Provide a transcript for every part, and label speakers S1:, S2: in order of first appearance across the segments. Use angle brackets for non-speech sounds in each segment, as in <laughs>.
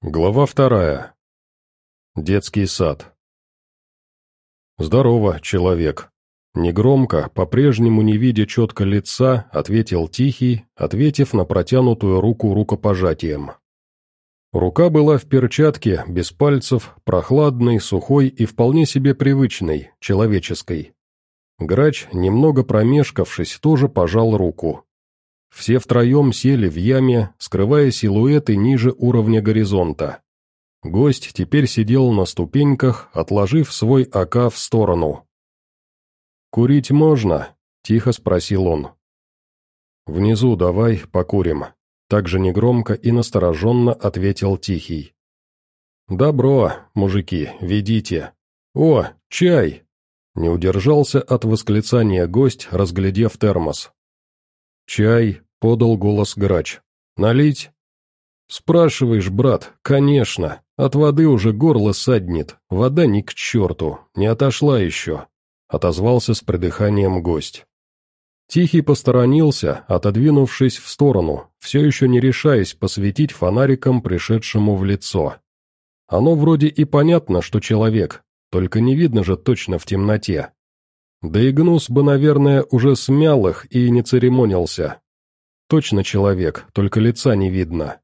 S1: Глава вторая. Детский сад. «Здорово, человек!» Негромко, по-прежнему не видя четко лица, ответил Тихий, ответив на протянутую руку рукопожатием. Рука была в перчатке, без пальцев, прохладной, сухой и вполне себе привычной, человеческой. Грач, немного промешкавшись, тоже пожал руку. Все втроем сели в яме, скрывая силуэты ниже уровня горизонта. Гость теперь сидел на ступеньках, отложив свой АК в сторону. «Курить можно?» — тихо спросил он. «Внизу давай покурим», — также негромко и настороженно ответил Тихий. «Добро, мужики, ведите. О, чай!» Не удержался от восклицания гость, разглядев термос. «Чай», — подал голос грач. «Налить?» «Спрашиваешь, брат, конечно. От воды уже горло саднет. Вода ни к черту, не отошла еще», — отозвался с придыханием гость. Тихий посторонился, отодвинувшись в сторону, все еще не решаясь посветить фонариком пришедшему в лицо. Оно вроде и понятно, что человек, только не видно же точно в темноте. Да и Гнус бы, наверное, уже смял их и не церемонился. Точно человек, только лица не видно.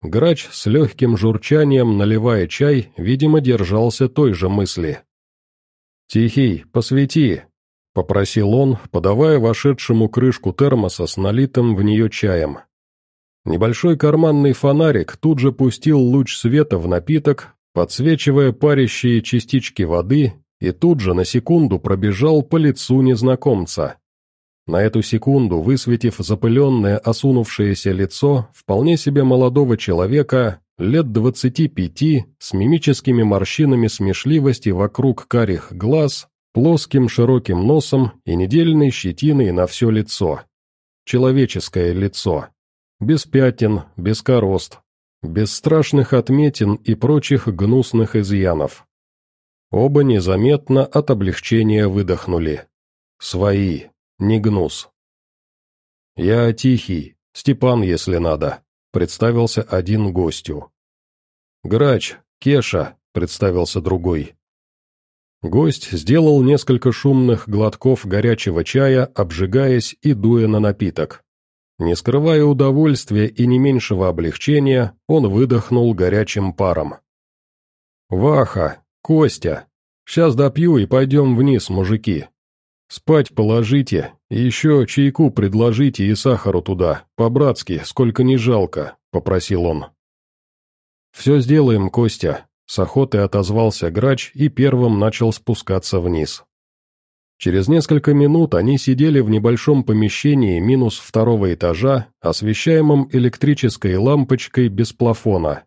S1: Грач с легким журчанием, наливая чай, видимо, держался той же мысли. «Тихий, посвети!» — попросил он, подавая вошедшему крышку термоса с налитым в нее чаем. Небольшой карманный фонарик тут же пустил луч света в напиток, подсвечивая парящие частички воды и тут же на секунду пробежал по лицу незнакомца. На эту секунду, высветив запыленное осунувшееся лицо вполне себе молодого человека, лет двадцати пяти, с мимическими морщинами смешливости вокруг карих глаз, плоским широким носом и недельной щетиной на все лицо. Человеческое лицо. Без пятен, без корост, без страшных отметин и прочих гнусных изъянов. Оба незаметно от облегчения выдохнули. Свои, не гнус. «Я Тихий, Степан, если надо», — представился один гостю. «Грач, Кеша», — представился другой. Гость сделал несколько шумных глотков горячего чая, обжигаясь и дуя на напиток. Не скрывая удовольствия и не меньшего облегчения, он выдохнул горячим паром. «Ваха, Костя, сейчас допью и пойдем вниз, мужики. Спать положите, и еще чайку предложите и сахару туда, по-братски, сколько не жалко», — попросил он. «Все сделаем, Костя», — с охотой отозвался грач и первым начал спускаться вниз. Через несколько минут они сидели в небольшом помещении минус второго этажа, освещаемом электрической лампочкой без плафона,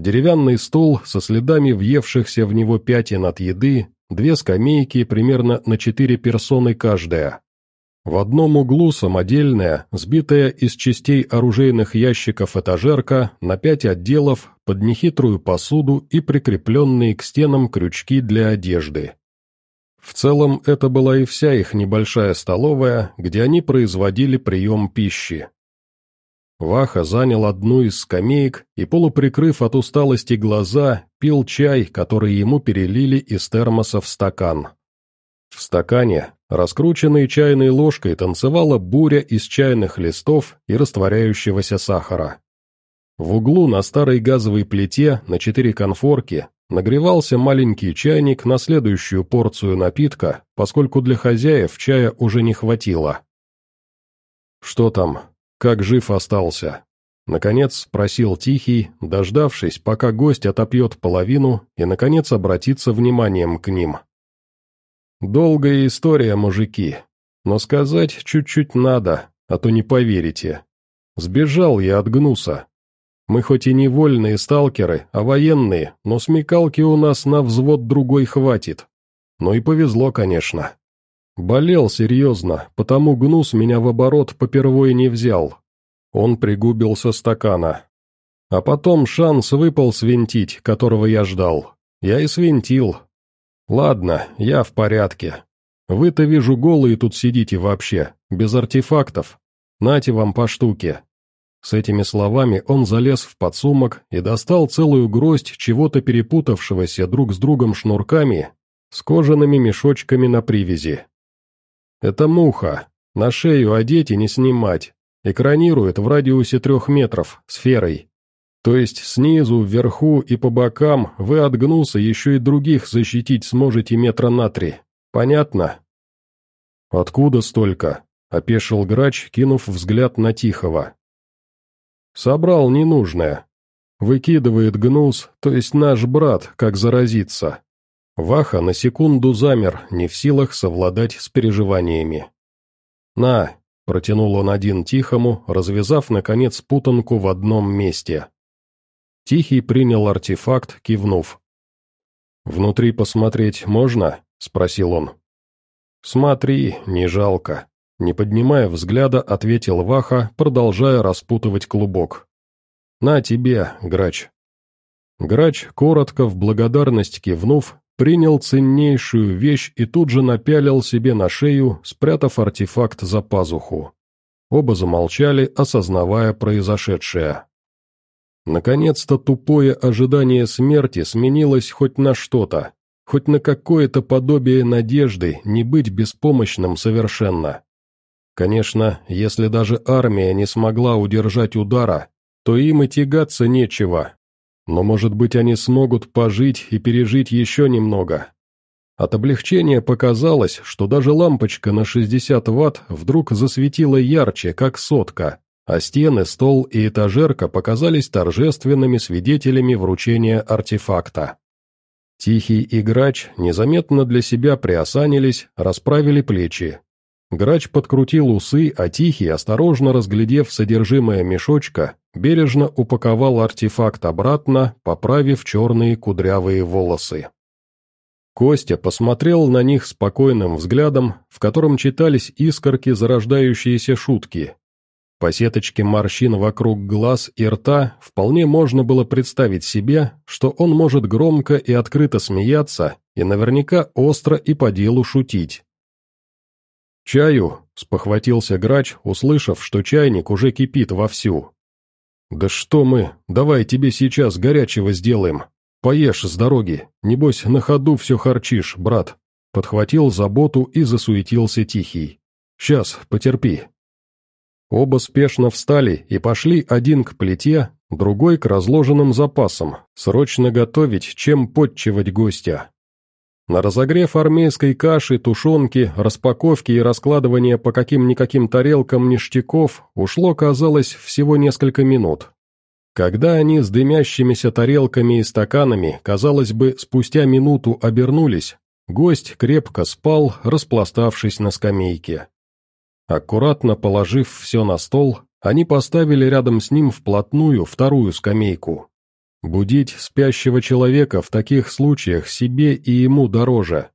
S1: Деревянный стол со следами въевшихся в него пятен от еды, две скамейки примерно на четыре персоны каждая. В одном углу самодельная, сбитая из частей оружейных ящиков этажерка на пять отделов под нехитрую посуду и прикрепленные к стенам крючки для одежды. В целом это была и вся их небольшая столовая, где они производили прием пищи. Ваха занял одну из скамеек и, полуприкрыв от усталости глаза, пил чай, который ему перелили из термоса в стакан. В стакане, раскрученной чайной ложкой, танцевала буря из чайных листов и растворяющегося сахара. В углу на старой газовой плите на четыре конфорки нагревался маленький чайник на следующую порцию напитка, поскольку для хозяев чая уже не хватило. «Что там?» Как жив остался. Наконец спросил Тихий, дождавшись, пока гость отопьет половину и, наконец, обратиться вниманием к ним. «Долгая история, мужики, но сказать чуть-чуть надо, а то не поверите. Сбежал я от гнуса. Мы хоть и не вольные сталкеры, а военные, но смекалки у нас на взвод другой хватит. Ну и повезло, конечно. Болел серьезно, потому гнус меня в оборот попервой не взял. Он пригубил со стакана. А потом шанс выпал свинтить, которого я ждал. Я и свинтил. Ладно, я в порядке. Вы-то, вижу, голые тут сидите вообще, без артефактов. Нате вам по штуке. С этими словами он залез в подсумок и достал целую гроздь чего-то перепутавшегося друг с другом шнурками с кожаными мешочками на привязи. «Это муха. На шею одеть и не снимать. Экранирует в радиусе трех метров, сферой. То есть снизу, вверху и по бокам вы от гнуса еще и других защитить сможете метра на три. Понятно?» «Откуда столько?» — опешил грач, кинув взгляд на Тихого. «Собрал ненужное. Выкидывает гнус, то есть наш брат, как заразиться». Ваха на секунду замер, не в силах совладать с переживаниями. «На!» — протянул он один Тихому, развязав, наконец, путанку в одном месте. Тихий принял артефакт, кивнув. «Внутри посмотреть можно?» — спросил он. «Смотри, не жалко», — не поднимая взгляда, ответил Ваха, продолжая распутывать клубок. «На тебе, грач». Грач, коротко, в благодарность кивнув, принял ценнейшую вещь и тут же напялил себе на шею, спрятав артефакт за пазуху. Оба замолчали, осознавая произошедшее. Наконец-то тупое ожидание смерти сменилось хоть на что-то, хоть на какое-то подобие надежды не быть беспомощным совершенно. Конечно, если даже армия не смогла удержать удара, то им и тягаться нечего. Но, может быть, они смогут пожить и пережить еще немного. От облегчения показалось, что даже лампочка на 60 ватт вдруг засветила ярче, как сотка, а стены, стол и этажерка показались торжественными свидетелями вручения артефакта. Тихий и Грач незаметно для себя приосанились, расправили плечи. Грач подкрутил усы, а Тихий, осторожно разглядев содержимое мешочка, бережно упаковал артефакт обратно, поправив черные кудрявые волосы. Костя посмотрел на них спокойным взглядом, в котором читались искорки зарождающиеся шутки, по сеточке морщин вокруг глаз и рта вполне можно было представить себе, что он может громко и открыто смеяться и наверняка остро и по делу шутить. «Чаю?» — спохватился грач, услышав, что чайник уже кипит вовсю. «Да что мы, давай тебе сейчас горячего сделаем. Поешь с дороги, небось на ходу все харчишь, брат», — подхватил заботу и засуетился Тихий. «Сейчас, потерпи, Оба спешно встали и пошли один к плите, другой к разложенным запасам, срочно готовить, чем подчивать гостя. На разогрев армейской каши, тушенки, распаковки и раскладывание по каким-никаким тарелкам ништяков ушло, казалось, всего несколько минут. Когда они с дымящимися тарелками и стаканами, казалось бы, спустя минуту обернулись, гость крепко спал, распластавшись на скамейке. Аккуратно положив все на стол, они поставили рядом с ним вплотную вторую скамейку. Будить спящего человека в таких случаях себе и ему дороже,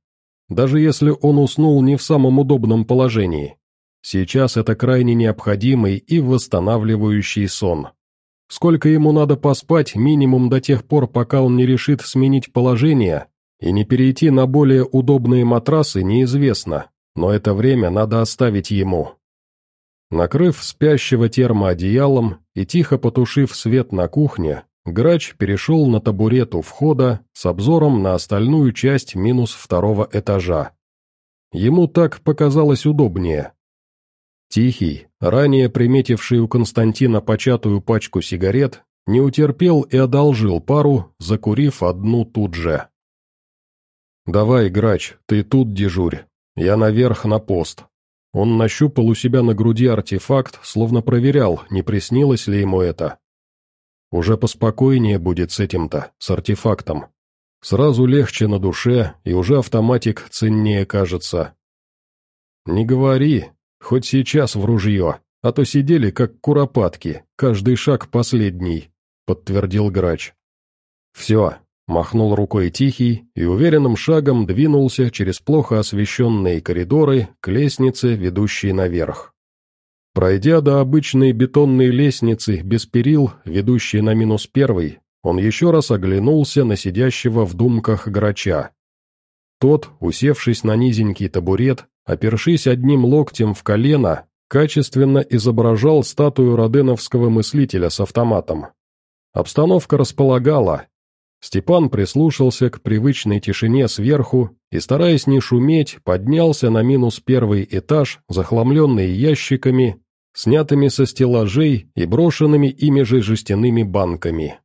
S1: даже если он уснул не в самом удобном положении. Сейчас это крайне необходимый и восстанавливающий сон. Сколько ему надо поспать, минимум до тех пор, пока он не решит сменить положение и не перейти на более удобные матрасы, неизвестно но это время надо оставить ему. Накрыв спящего термоодеялом и тихо потушив свет на кухне, грач перешел на табурет у входа с обзором на остальную часть минус второго этажа. Ему так показалось удобнее. Тихий, ранее приметивший у Константина початую пачку сигарет, не утерпел и одолжил пару, закурив одну тут же. «Давай, грач, ты тут дежурь, я наверх на пост. Он нащупал у себя на груди артефакт, словно проверял, не приснилось ли ему это. Уже поспокойнее будет с этим-то, с артефактом. Сразу легче на душе, и уже автоматик ценнее кажется. Не говори, хоть сейчас в ружье, а то сидели как куропатки, каждый шаг последний, подтвердил грач. Все, Махнул рукой Тихий и уверенным шагом двинулся через плохо освещенные коридоры к лестнице, ведущей наверх. Пройдя до обычной бетонной лестницы без перил, ведущей на минус первый, он еще раз оглянулся на сидящего в думках грача. Тот, усевшись на низенький табурет, опершись одним локтем в колено, качественно изображал статую роденовского мыслителя с автоматом. Обстановка располагала. Степан прислушался к привычной тишине сверху и, стараясь не шуметь, поднялся на минус первый этаж, захламленный ящиками, снятыми со стеллажей и брошенными ими же жестяными банками.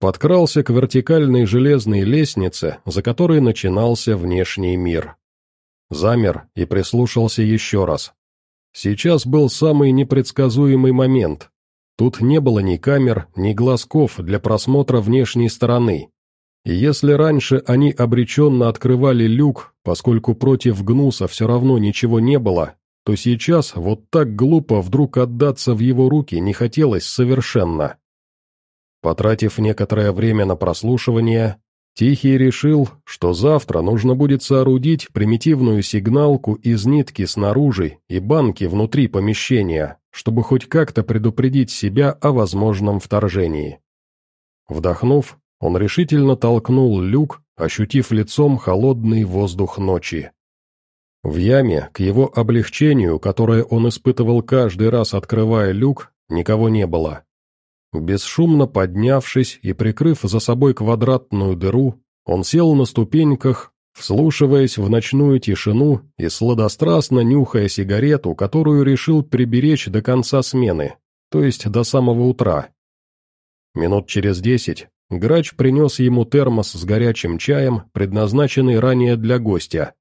S1: Подкрался к вертикальной железной лестнице, за которой начинался внешний мир. Замер и прислушался еще раз. Сейчас был самый непредсказуемый момент. Тут не было ни камер, ни глазков для просмотра внешней стороны. И если раньше они обреченно открывали люк, поскольку против Гнуса все равно ничего не было, то сейчас вот так глупо вдруг отдаться в его руки не хотелось совершенно. Потратив некоторое время на прослушивание, Тихий решил, что завтра нужно будет соорудить примитивную сигналку из нитки снаружи и банки внутри помещения, чтобы хоть как-то предупредить себя о возможном вторжении. Вдохнув, он решительно толкнул люк, ощутив лицом холодный воздух ночи. В яме, к его облегчению, которое он испытывал каждый раз, открывая люк, никого не было. Бесшумно поднявшись и прикрыв за собой квадратную дыру, он сел на ступеньках, вслушиваясь в ночную тишину и сладострастно нюхая сигарету, которую решил приберечь до конца смены, то есть до самого утра. Минут через десять грач принес ему термос с горячим чаем, предназначенный ранее для гостя,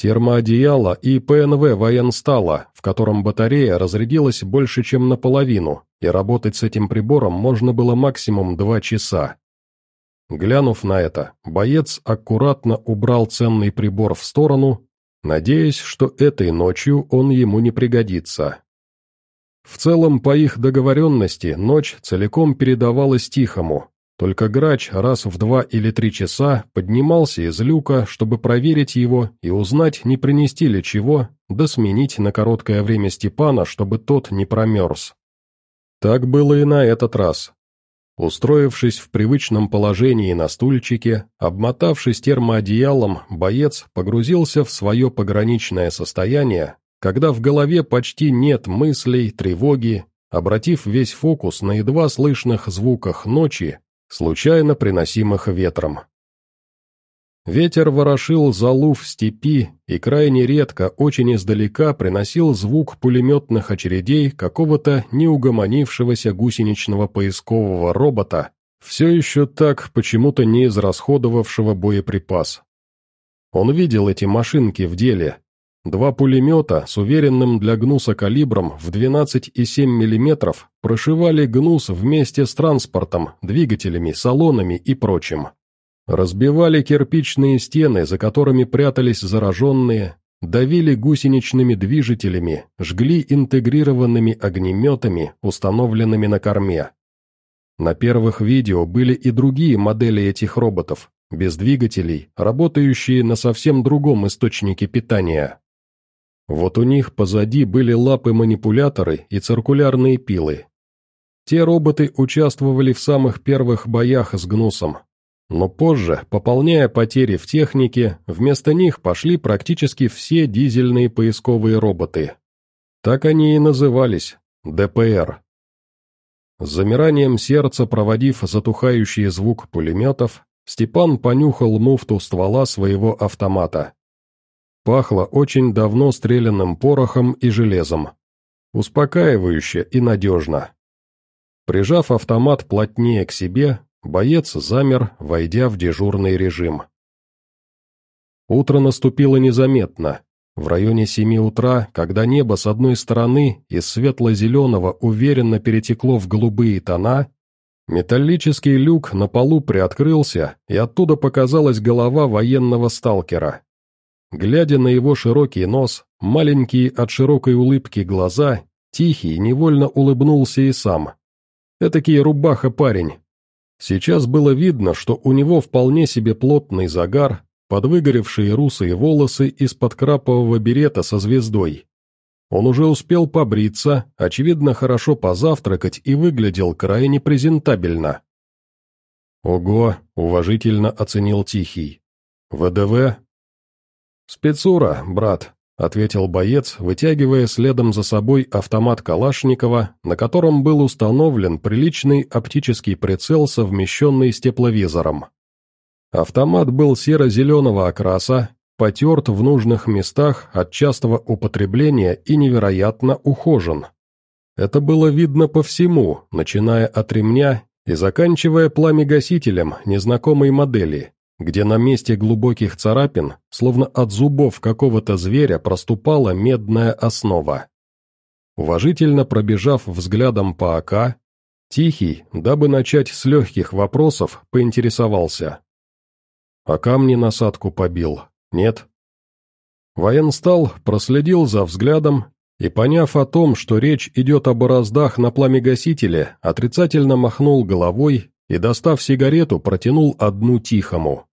S1: термоодеяло и ПНВ военстала, в котором батарея разрядилась больше, чем наполовину, и работать с этим прибором можно было максимум два часа. Глянув на это, боец аккуратно убрал ценный прибор в сторону, надеясь, что этой ночью он ему не пригодится. В целом, по их договоренности, ночь целиком передавалась Тихому, только грач раз в два или три часа поднимался из люка, чтобы проверить его и узнать, не принести ли чего, да сменить на короткое время Степана, чтобы тот не промерз. Так было и на этот раз. Устроившись в привычном положении на стульчике, обмотавшись термоодеялом, боец погрузился в свое пограничное состояние, когда в голове почти нет мыслей, тревоги, обратив весь фокус на едва слышных звуках ночи, случайно приносимых ветром. Ветер ворошил залу в степи и крайне редко, очень издалека приносил звук пулеметных очередей какого-то неугомонившегося гусеничного поискового робота, все еще так почему-то не израсходовавшего боеприпас. Он видел эти машинки в деле. Два пулемета с уверенным для гнуса калибром в 12,7 мм прошивали гнус вместе с транспортом, двигателями, салонами и прочим. Разбивали кирпичные стены, за которыми прятались зараженные, давили гусеничными движителями, жгли интегрированными огнеметами, установленными на корме. На первых видео были и другие модели этих роботов, без двигателей, работающие на совсем другом источнике питания. Вот у них позади были лапы-манипуляторы и циркулярные пилы. Те роботы участвовали в самых первых боях с гнусом, но позже, пополняя потери в технике, вместо них пошли практически все дизельные поисковые роботы. Так они и назывались – ДПР. С замиранием сердца, проводив затухающий звук пулеметов, Степан понюхал муфту ствола своего автомата. Пахло очень давно стрелянным порохом и железом. Успокаивающе и надежно. Прижав автомат плотнее к себе, Боец замер, войдя в дежурный режим. Утро наступило незаметно. В районе семи утра, когда небо с одной стороны из светло-зеленого уверенно перетекло в голубые тона, металлический люк на полу приоткрылся, и оттуда показалась голова военного сталкера. Глядя на его широкий нос, маленькие от широкой улыбки глаза, Тихий невольно улыбнулся и сам. Этакий рубаха-парень, Сейчас было видно, что у него вполне себе плотный загар, подвыгоревшие русые волосы из-под крапового берета со звездой. Он уже успел побриться, очевидно, хорошо позавтракать и выглядел крайне презентабельно. «Ого!» — уважительно оценил Тихий. «ВДВ?» «Спецура, брат», — ответил боец, вытягивая следом за собой автомат Калашникова, на котором был установлен приличный оптический прицел, совмещенный с тепловизором. Автомат был серо-зеленого окраса, потерт в нужных местах от частого употребления и невероятно ухожен. Это было видно по всему, начиная от ремня и заканчивая пламегасителем незнакомой модели, где на месте глубоких царапин, словно от зубов какого-то зверя, проступала медная основа. Уважительно пробежав взглядом по АК, Тихий, дабы начать с легких вопросов, поинтересовался. «А камни насадку побил, нет?» Военстал проследил за взглядом и, поняв о том, что речь идет о бороздах на пламегасителе, отрицательно махнул головой и, достав сигарету, протянул одну тихому.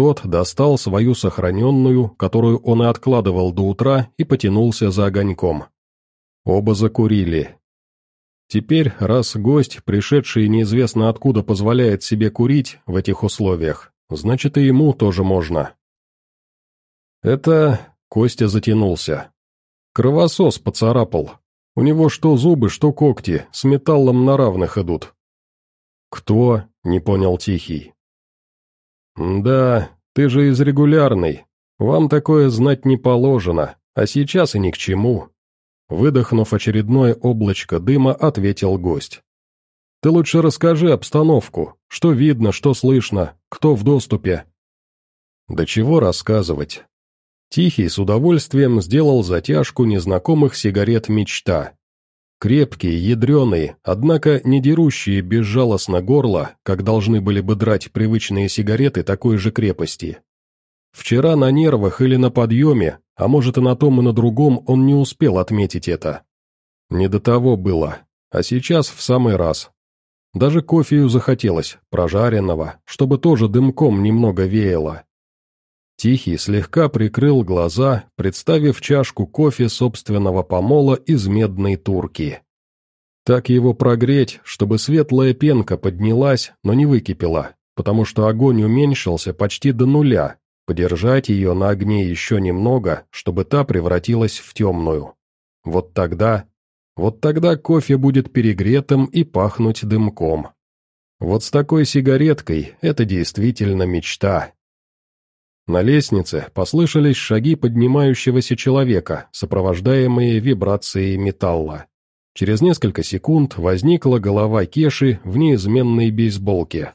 S1: Тот достал свою сохраненную, которую он и откладывал до утра, и потянулся за огоньком. Оба закурили. Теперь, раз гость, пришедший неизвестно откуда, позволяет себе курить в этих условиях, значит и ему тоже можно. Это... Костя затянулся. Кровосос поцарапал. У него что зубы, что когти, с металлом на равных идут. «Кто?» — не понял Тихий. «Да, ты же из регулярной. Вам такое знать не положено, а сейчас и ни к чему». Выдохнув очередное облачко дыма, ответил гость. «Ты лучше расскажи обстановку, что видно, что слышно, кто в доступе». «Да чего рассказывать?» Тихий с удовольствием сделал затяжку незнакомых сигарет «Мечта», Крепкие, ядреные, однако не дерущие безжалостно горло, как должны были бы драть привычные сигареты такой же крепости. Вчера на нервах или на подъеме, а может и на том и на другом, он не успел отметить это. Не до того было, а сейчас в самый раз. Даже кофею захотелось, прожаренного, чтобы тоже дымком немного веяло. Тихий слегка прикрыл глаза, представив чашку кофе собственного помола из медной турки. Так его прогреть, чтобы светлая пенка поднялась, но не выкипела, потому что огонь уменьшился почти до нуля, подержать ее на огне еще немного, чтобы та превратилась в темную. Вот тогда... Вот тогда кофе будет перегретым и пахнуть дымком. Вот с такой сигареткой это действительно мечта. На лестнице послышались шаги поднимающегося человека, сопровождаемые вибрацией металла. Через несколько секунд возникла голова Кеши в неизменной бейсболке.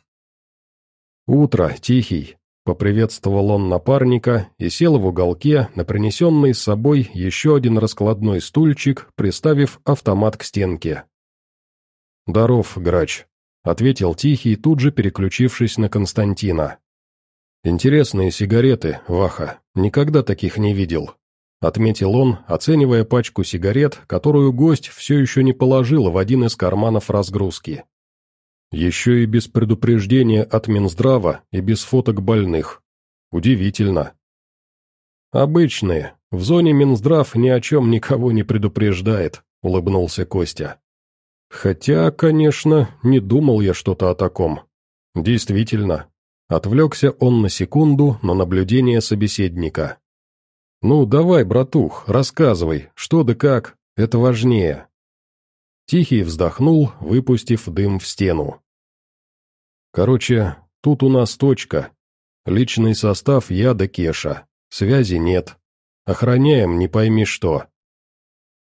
S1: «Утро, Тихий», — поприветствовал он напарника и сел в уголке на принесенный с собой еще один раскладной стульчик, приставив автомат к стенке. «Даров, грач», — ответил Тихий, тут же переключившись на Константина. «Интересные сигареты, Ваха, никогда таких не видел», — отметил он, оценивая пачку сигарет, которую гость все еще не положила в один из карманов разгрузки. Еще и без предупреждения от Минздрава и без фоток больных. Удивительно. «Обычные. В зоне Минздрав ни о чем никого не предупреждает», — улыбнулся Костя. «Хотя, конечно, не думал я что-то о таком. Действительно, Отвлекся он на секунду на наблюдение собеседника. «Ну, давай, братух, рассказывай, что да как, это важнее». Тихий вздохнул, выпустив дым в стену. «Короче, тут у нас точка. Личный состав я да Кеша. Связи нет. Охраняем не пойми что.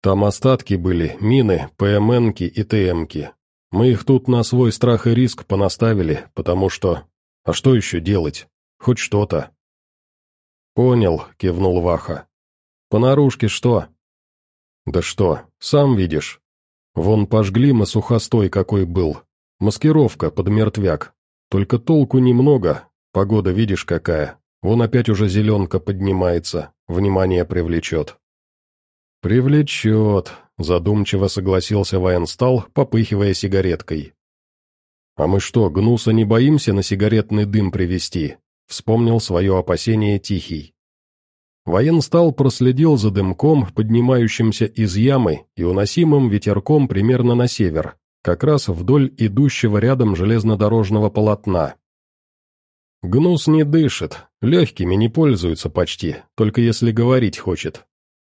S1: Там остатки были, мины, ПМНки и ТМки. Мы их тут на свой страх и риск понаставили, потому что а что еще делать? Хоть что-то. «Понял», — кивнул Ваха. «По что?» «Да что, сам видишь. Вон пожгли мы сухостой какой был. Маскировка под мертвяк. Только толку немного, погода видишь какая. Вон опять уже зеленка поднимается, внимание привлечет». «Привлечет», — задумчиво согласился военстал, попыхивая сигареткой. «А мы что, гнуса не боимся на сигаретный дым привести?» — вспомнил свое опасение Тихий. Военстал проследил за дымком, поднимающимся из ямы и уносимым ветерком примерно на север, как раз вдоль идущего рядом железнодорожного полотна. «Гнус не дышит, легкими не пользуются почти, только если говорить хочет.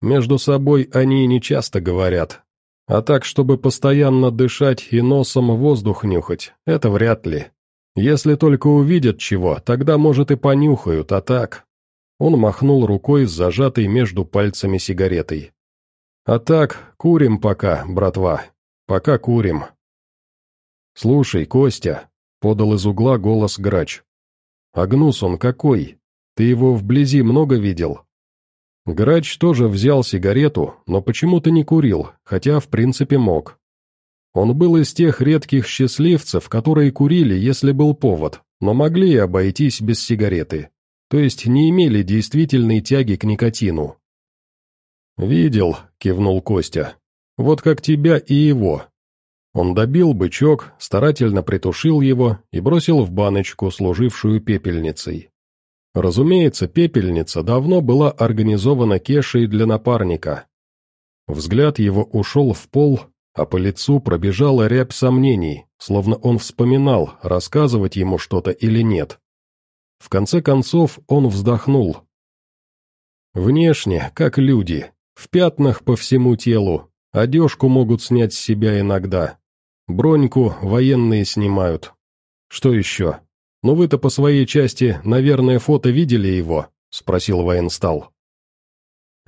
S1: Между собой они не часто говорят. А так, чтобы постоянно дышать и носом воздух нюхать, это вряд ли. Если только увидят чего, тогда, может, и понюхают, а так... Он махнул рукой с зажатой между пальцами сигаретой. «А так, курим пока, братва. Пока курим». «Слушай, Костя», — подал из угла голос грач. «А гнус он какой? Ты его вблизи много видел?» Грач тоже взял сигарету, но почему-то не курил, хотя в принципе мог. Он был из тех редких счастливцев, которые курили, если был повод, но могли и обойтись без сигареты то есть не имели действительной тяги к никотину. «Видел», — кивнул Костя, — «вот как тебя и его». Он добил бычок, старательно притушил его и бросил в баночку, служившую пепельницей. Разумеется, пепельница давно была организована Кешей для напарника. Взгляд его ушел в пол, а по лицу пробежала рябь сомнений, словно он вспоминал, рассказывать ему что-то или нет. В конце концов он вздохнул. Внешне, как люди, в пятнах по всему телу, одежку могут снять с себя иногда. Броньку военные снимают. Что еще? Ну вы-то по своей части, наверное, фото видели его? Спросил военстал.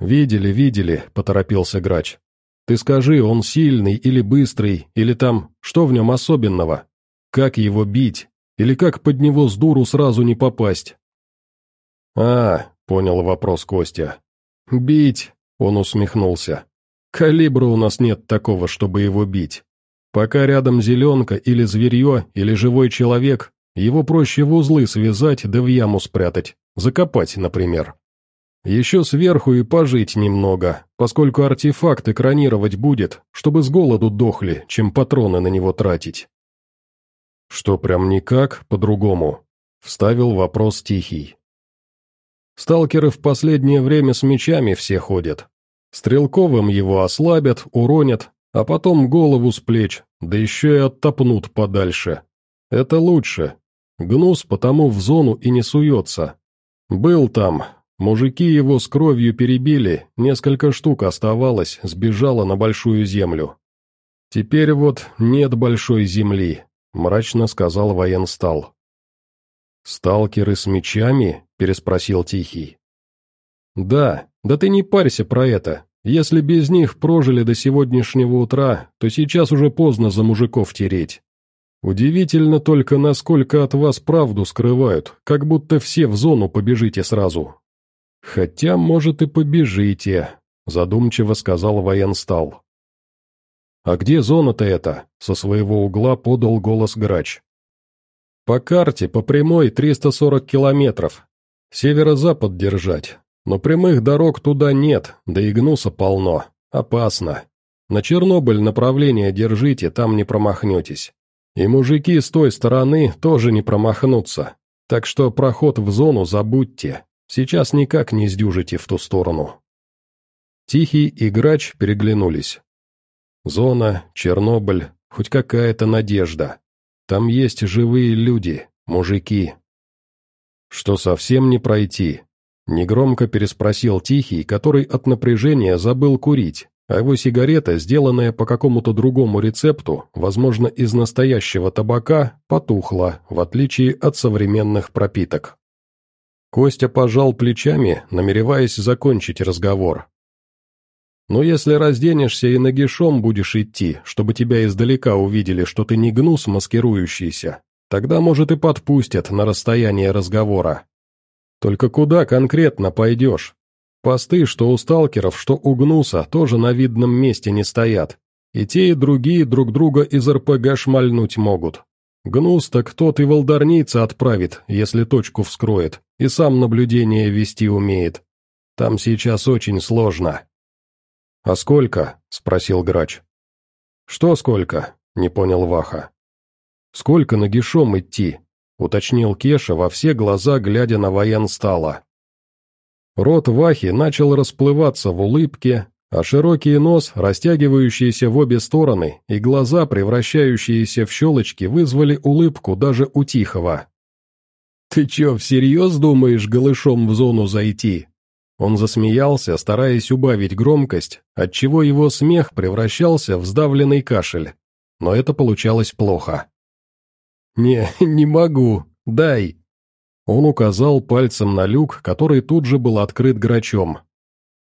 S1: «Видели, видели», — поторопился грач. «Ты скажи, он сильный или быстрый, или там, что в нем особенного? Как его бить? Или как под него с дуру сразу не попасть? «А, — понял вопрос Костя. «Бить!» — он усмехнулся. «Калибра у нас нет такого, чтобы его бить. Пока рядом зеленка или зверье, или живой человек, его проще в узлы связать да в яму спрятать, закопать, например. Еще сверху и пожить немного, поскольку артефакт экранировать будет, чтобы с голоду дохли, чем патроны на него тратить. «Что, прям никак, по-другому?» — вставил вопрос Тихий. «Сталкеры в последнее время с мечами все ходят. Стрелковым его ослабят, уронят, а потом голову с плеч, да еще и оттопнут подальше. Это лучше. Гнус потому в зону и не суется. Был там, мужики его с кровью перебили, несколько штук оставалось, сбежало на большую землю. Теперь вот нет большой земли, — мрачно сказал военстал. «Сталкеры с мечами?» — переспросил Тихий. «Да, да ты не парься про это. Если без них прожили до сегодняшнего утра, то сейчас уже поздно за мужиков тереть. Удивительно только, насколько от вас правду скрывают, как будто все в зону побежите сразу». «Хотя, может, и побежите», — задумчиво сказал военстал. «А где зона-то эта?» — со своего угла подал голос грач. «По карте, по прямой, 340 километров. Северо-запад держать. Но прямых дорог туда нет, да и гнуса полно. Опасно. На Чернобыль направление держите, там не промахнетесь. И мужики с той стороны тоже не промахнутся. Так что проход в зону забудьте. Сейчас никак не сдюжите в ту сторону». Тихий и Грач переглянулись. Зона, Чернобыль, хоть какая-то надежда. Там есть живые люди, мужики. Что совсем не пройти? Негромко переспросил Тихий, который от напряжения забыл курить, а его сигарета, сделанная по какому-то другому рецепту, возможно, из настоящего табака, потухла, в отличие от современных пропиток. Костя пожал плечами, намереваясь закончить разговор, но если разденешься и нагишом будешь идти, чтобы тебя издалека увидели, что ты не гнус маскирующийся, тогда, может, и подпустят на расстояние разговора. Только куда конкретно пойдешь? Посты, что у сталкеров, что у гнуса, тоже на видном месте не стоят. И те, и другие друг друга из РПГ шмальнуть могут. Гнус так тот и волдарнийца отправит, если точку вскроет, и сам наблюдение вести умеет. Там сейчас очень сложно. «А сколько?» — спросил грач. «Что сколько?» — не понял Ваха. «Сколько нагишом идти?» — уточнил Кеша во все глаза, глядя на военстала. Рот Вахи начал расплываться в улыбке, а широкий нос, растягивающийся в обе стороны, и глаза, превращающиеся в щелочки, вызвали улыбку даже у Тихого. «Ты чё, всерьез думаешь голышом в зону зайти?» Он засмеялся, стараясь убавить громкость, отчего его смех превращался в сдавленный кашель. Но это получалось плохо. «Не, <laughs> не могу. Дай!» Он указал пальцем на люк, который тут же был открыт грачом.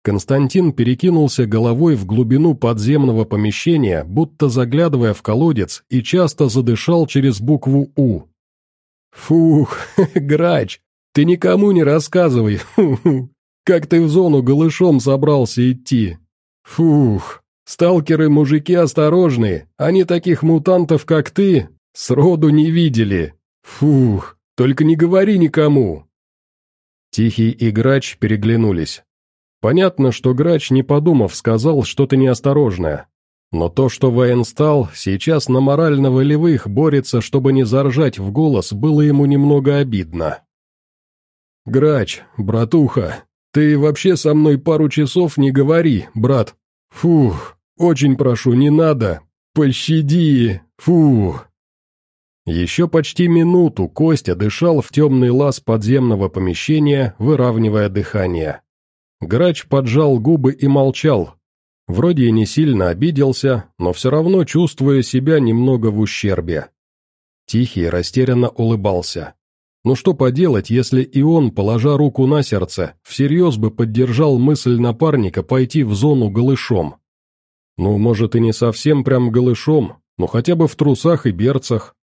S1: Константин перекинулся головой в глубину подземного помещения, будто заглядывая в колодец, и часто задышал через букву «У». «Фух, <laughs> грач, ты никому не рассказывай, <laughs> как ты в зону голышом собрался идти. Фух, сталкеры-мужики осторожные, они таких мутантов, как ты, сроду не видели. Фух, только не говори никому». Тихий и Грач переглянулись. Понятно, что Грач, не подумав, сказал что-то неосторожное. Но то, что военстал сейчас на морально-волевых борется, чтобы не заржать в голос, было ему немного обидно. «Грач, братуха, ты вообще со мной пару часов не говори, брат. Фух, очень прошу, не надо. Пощади, фух». Еще почти минуту Костя дышал в темный лаз подземного помещения, выравнивая дыхание. Грач поджал губы и молчал, Вроде и не сильно обиделся, но все равно чувствуя себя немного в ущербе. Тихий растерянно улыбался. Ну что поделать, если и он, положа руку на сердце, всерьез бы поддержал мысль напарника пойти в зону голышом? Ну, может, и не совсем прям голышом, но хотя бы в трусах и берцах.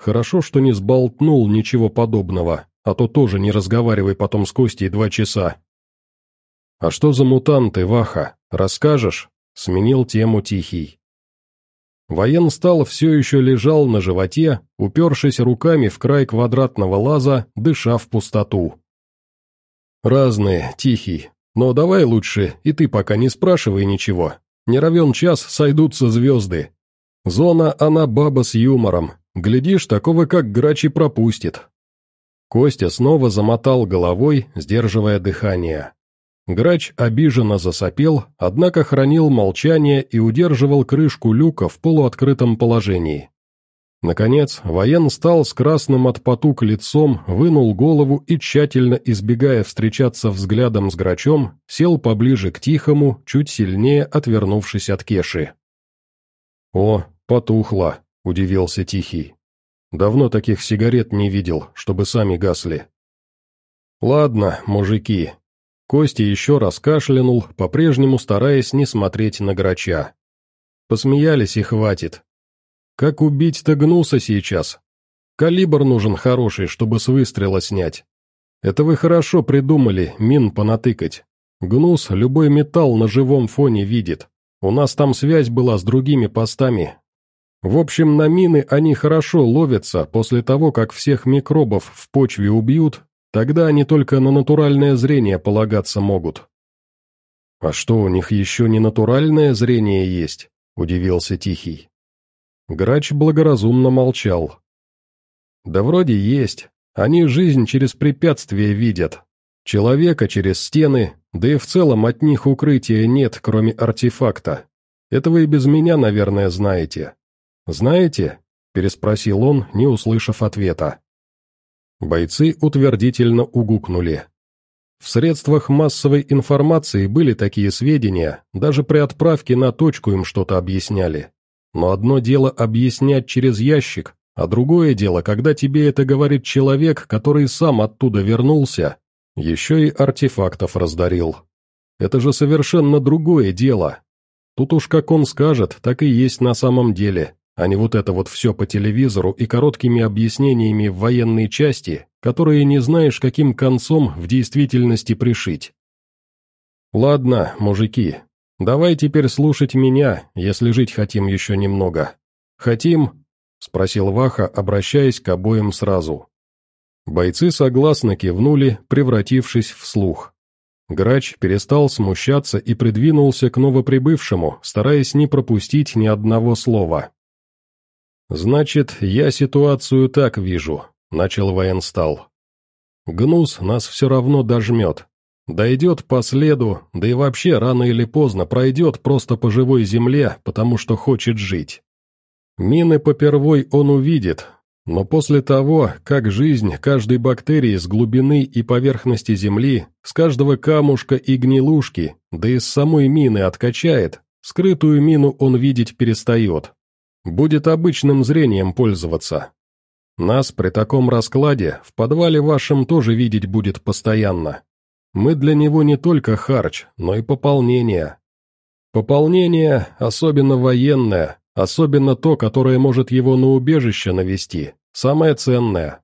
S1: Хорошо, что не сболтнул ничего подобного, а то тоже не разговаривай потом с Костей два часа. «А что за мутанты, Ваха? Расскажешь?» — сменил тему Тихий. Воен стал все еще лежал на животе, упершись руками в край квадратного лаза, дыша в пустоту. «Разные, Тихий, но давай лучше, и ты пока не спрашивай ничего. Не равен час, сойдутся звезды. Зона, она баба с юмором. Глядишь, такого как Грачи пропустит». Костя снова замотал головой, сдерживая дыхание. Грач обиженно засопел, однако хранил молчание и удерживал крышку люка в полуоткрытом положении. Наконец, воен стал с красным от потуг лицом, вынул голову и, тщательно избегая встречаться взглядом с Грачом, сел поближе к Тихому, чуть сильнее отвернувшись от Кеши. «О, потухло», — удивился Тихий. «Давно таких сигарет не видел, чтобы сами гасли». «Ладно, мужики, Костя еще раз кашлянул, по-прежнему стараясь не смотреть на грача. Посмеялись и хватит. Как убить-то гнуса сейчас? Калибр нужен хороший, чтобы с выстрела снять. Это вы хорошо придумали, мин понатыкать. Гнус любой металл на живом фоне видит. У нас там связь была с другими постами. В общем, на мины они хорошо ловятся после того, как всех микробов в почве убьют, Тогда они только на натуральное зрение полагаться могут. «А что, у них еще не натуральное зрение есть?» – удивился Тихий. Грач благоразумно молчал. «Да вроде есть. Они жизнь через препятствия видят. Человека через стены, да и в целом от них укрытия нет, кроме артефакта. Это вы и без меня, наверное, знаете». «Знаете?» – переспросил он, не услышав ответа. Бойцы утвердительно угукнули. В средствах массовой информации были такие сведения, даже при отправке на точку им что-то объясняли. Но одно дело объяснять через ящик, а другое дело, когда тебе это говорит человек, который сам оттуда вернулся, еще и артефактов раздарил. Это же совершенно другое дело. Тут уж как он скажет, так и есть на самом деле а не вот это вот все по телевизору и короткими объяснениями в военной части, которые не знаешь, каким концом в действительности пришить. Ладно, мужики, давай теперь слушать меня, если жить хотим еще немного. Хотим? Спросил Ваха, обращаясь к обоим сразу. Бойцы согласно кивнули, превратившись в слух. Грач перестал смущаться и придвинулся к новоприбывшему, стараясь не пропустить ни одного слова. «Значит, я ситуацию так вижу», — начал военстал. «Гнус нас все равно дожмет. Дойдет по следу, да и вообще рано или поздно пройдет просто по живой земле, потому что хочет жить. Мины попервой он увидит, Но после того, как жизнь каждой бактерии с глубины и поверхности Земли, с каждого камушка и гнилушки, да и с самой мины откачает, скрытую мину он видеть перестает. Будет обычным зрением пользоваться. Нас при таком раскладе в подвале вашем тоже видеть будет постоянно. Мы для него не только харч, но и пополнение. Пополнение, особенно военное, особенно то, которое может его на убежище навести, самое ценное.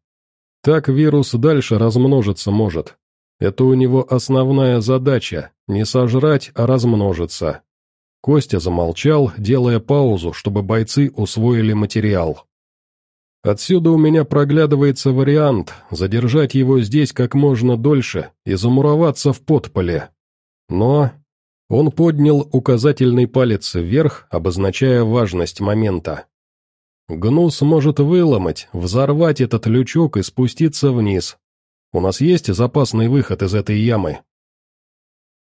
S1: Так вирус дальше размножиться может. Это у него основная задача, не сожрать, а размножиться. Костя замолчал, делая паузу, чтобы бойцы усвоили материал. Отсюда у меня проглядывается вариант задержать его здесь как можно дольше и замуроваться в подполе. Но он поднял указательный палец вверх, обозначая важность момента. Гнус может выломать, взорвать этот лючок и спуститься вниз. У нас есть запасный выход из этой ямы?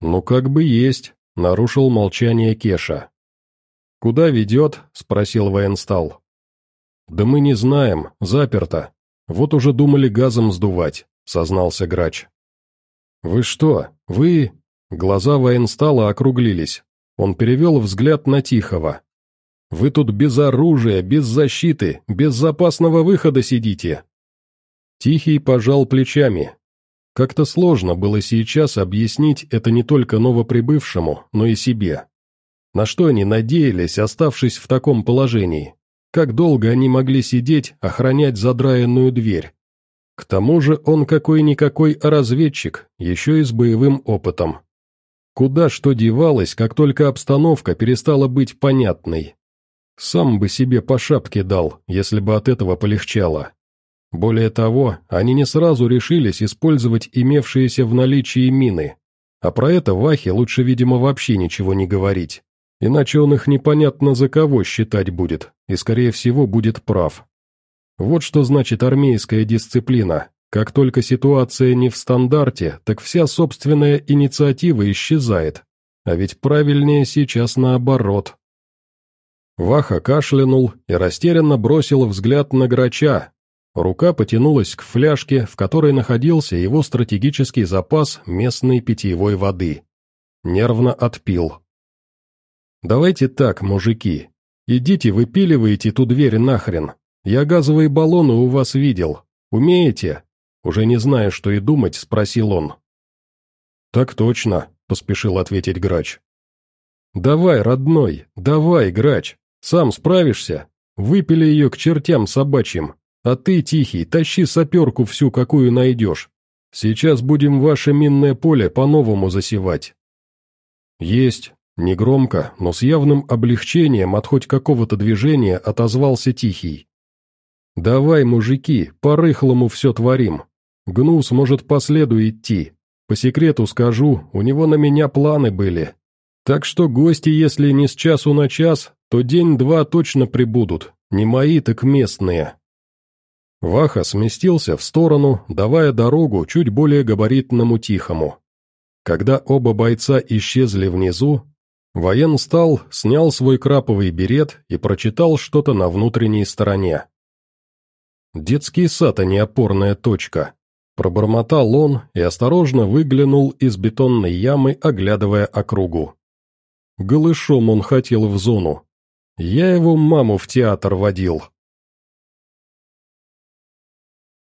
S1: Ну как бы есть, нарушил молчание Кеша. Куда ведет? спросил военстал. Да мы не знаем, заперто. Вот уже думали газом сдувать, сознался грач. Вы что, вы... Глаза военстала округлились. Он перевел взгляд на Тихого. «Вы тут без оружия, без защиты, без запасного выхода сидите!» Тихий пожал плечами. Как-то сложно было сейчас объяснить это не только новоприбывшему, но и себе. На что они надеялись, оставшись в таком положении? Как долго они могли сидеть, охранять задраенную дверь? К тому же он какой-никакой разведчик, еще и с боевым опытом. Куда что девалось, как только обстановка перестала быть понятной. Сам бы себе по шапке дал, если бы от этого полегчало. Более того, они не сразу решились использовать имевшиеся в наличии мины. А про это Вахе лучше, видимо, вообще ничего не говорить. Иначе он их непонятно за кого считать будет, и, скорее всего, будет прав. Вот что значит армейская дисциплина. Как только ситуация не в стандарте, так вся собственная инициатива исчезает. А ведь правильнее сейчас наоборот. Ваха кашлянул и растерянно бросил взгляд на грача. Рука потянулась к фляжке, в которой находился его стратегический запас местной питьевой воды. Нервно отпил. «Давайте так, мужики. Идите выпиливайте ту дверь нахрен. Я газовые баллоны у вас видел. Умеете?» Уже не зная, что и думать, спросил он. «Так точно», — поспешил ответить грач. «Давай, родной, давай, грач, сам справишься. Выпили ее к чертям собачьим, а ты, тихий, тащи саперку всю, какую найдешь. Сейчас будем ваше минное поле по-новому засевать». «Есть», — негромко, но с явным облегчением от хоть какого-то движения отозвался Тихий. «Давай, мужики, по-рыхлому все творим. Гнус может по следу идти. По секрету скажу, у него на меня планы были. Так что гости, если не с часу на час, то день-два точно прибудут, не мои, так местные». Ваха сместился в сторону, давая дорогу чуть более габаритному Тихому. Когда оба бойца исчезли внизу, воен встал, снял свой краповый берет и прочитал что-то на внутренней стороне. «Детский сад, а не опорная точка», Пробормотал он и осторожно выглянул из бетонной ямы, оглядывая округу. Голышом он хотел в зону. Я его маму в театр водил.